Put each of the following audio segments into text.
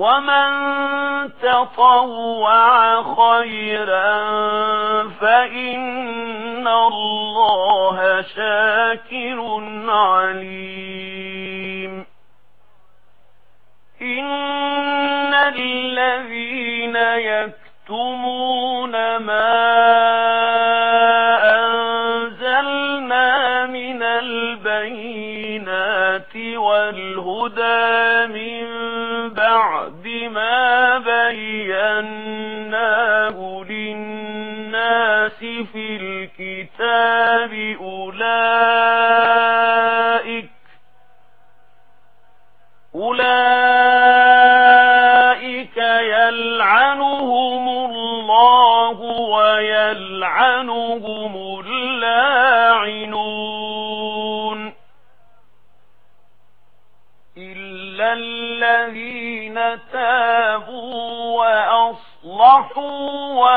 ومن تطوع خيرا فإن الله شاكر عليم إن الذين يكتمون ما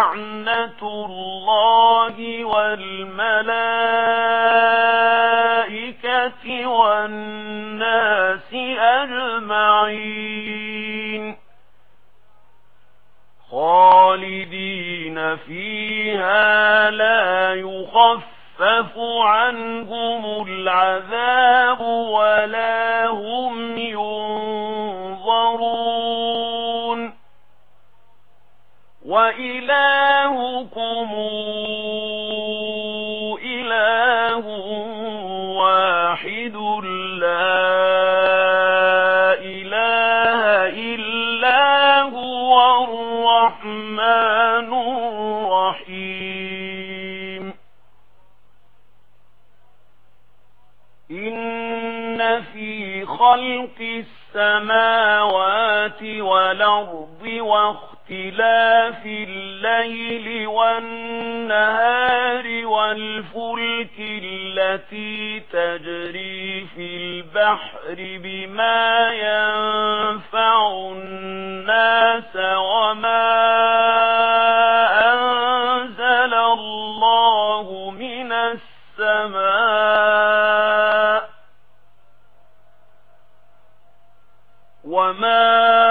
لعنة الله والملائكة والناس أجمعين. خالدين فيها لا يخفف عنهم العذاب ولا وَإِلَٰهُكُمْ والنهار والفلك التي تجري في البحر بما ينفع الناس وما أنزل الله من السماء وما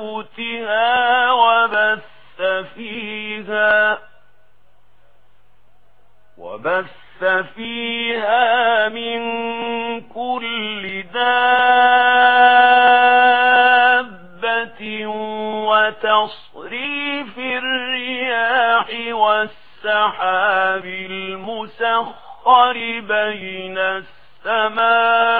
موتها وبث فيها وبث فيها من كل دابة وتصريف الرياح والسحاب المسخر بين السماء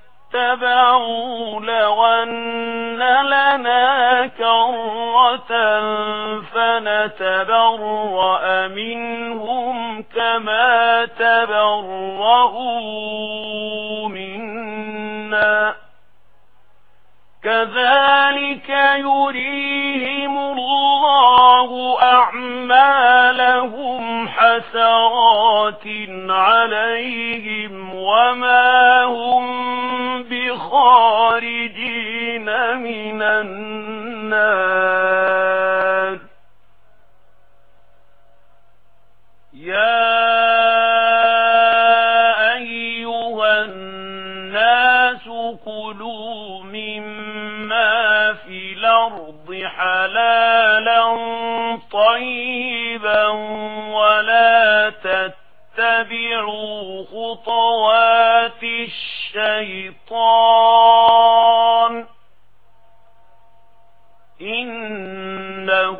اتبعوا لو أن لنا كرة فنتبرأ منهم كما تبرأوا منا كذلك يريهم الله أعمالهم حسرات عليهم وما هم خارجين من النار يا أيها الناس كلوا مما في الأرض حلالا طيبا ولا تتبعوا خطوات الشيء الشيطان. إنه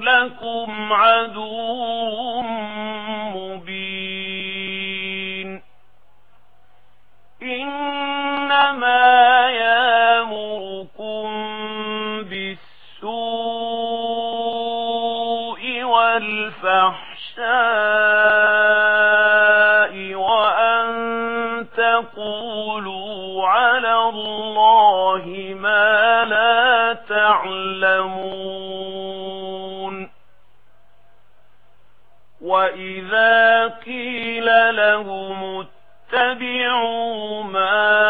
لكم عدو مبين. إنما يامركم بالسوء والفحشان الله ما لا تعلمون. وإذا قيل لهم اتبعوا ما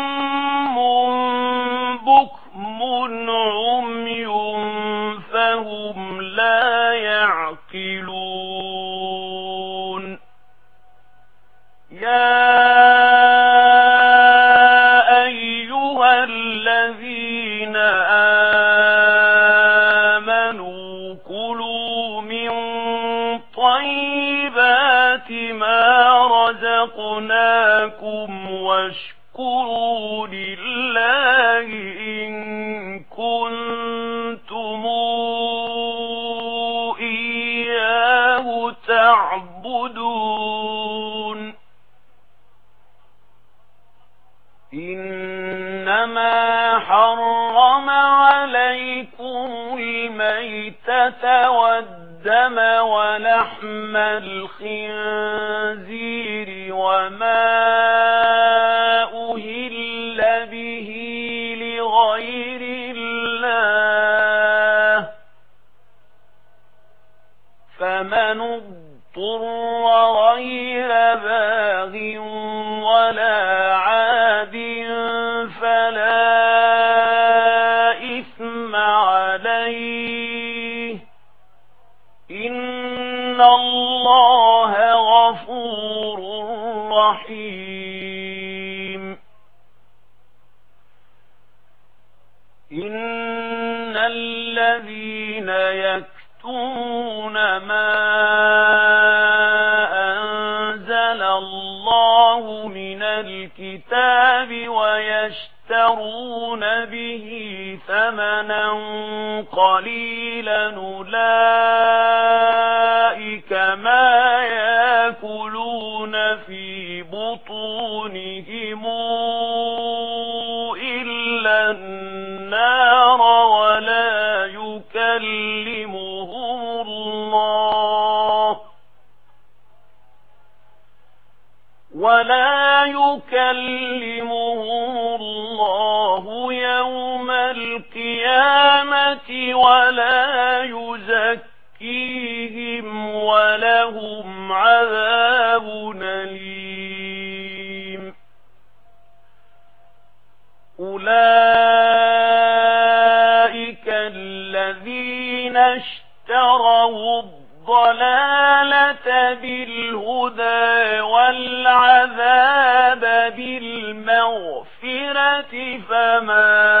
كُلُوا مِن طَيِّبَاتِ مَا رَزَقْنَاكُمْ وَاشْكُرُوا لِلَّهِ إِن كُنتُمْ إِيَّاهُ تَعْبُدُونَ إِنَّمَا والدم ولحم الخنزير وما أهل به لغير الله فمن اضطر غير باغ الرحيم. إن الذين يكتون ما أنزل الله من الكتاب ويشترون به ثمنا قليلا أولئك ما القيامة ولا يزكيهم ولهم عذاب نليم أولئك الذين اشتروا الضلالة بالهدى والعذاب بالمغفرة فما